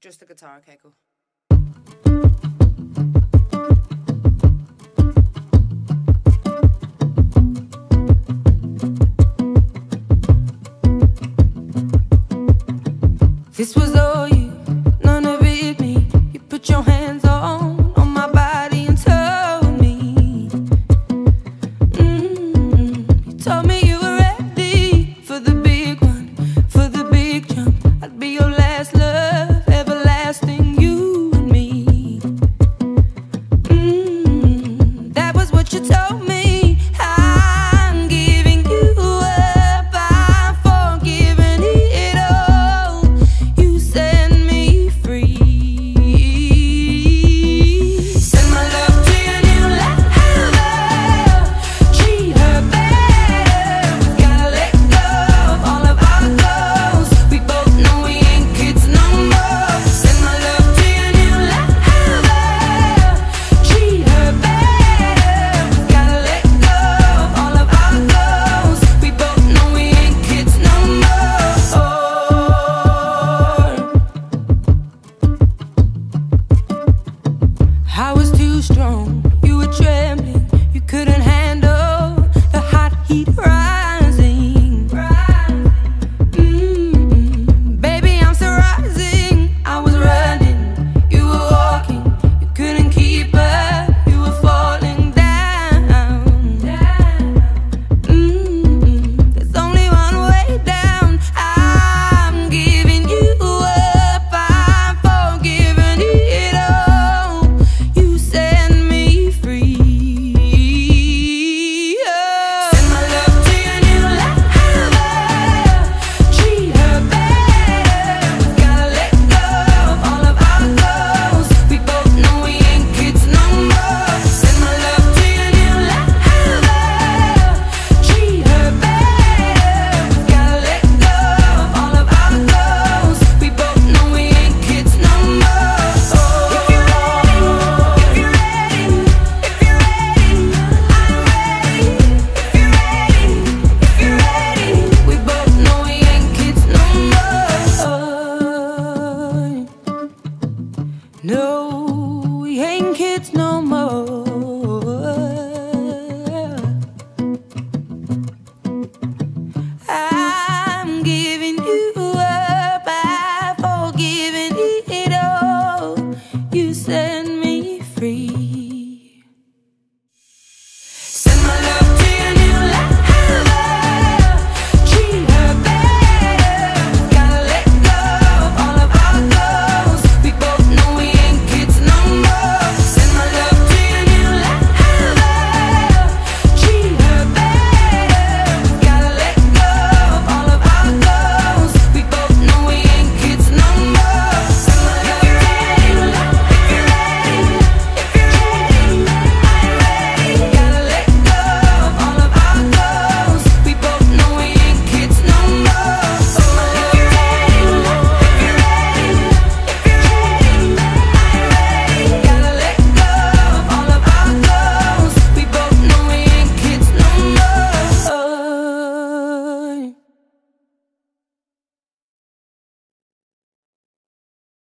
Just the guitar, Keiko. This was all you, none of it me. You put your hands on on my body and told me. Mm. You told me you were ready for the big one, for the big jump. I'd be your I was too strong, you were trembling, you couldn't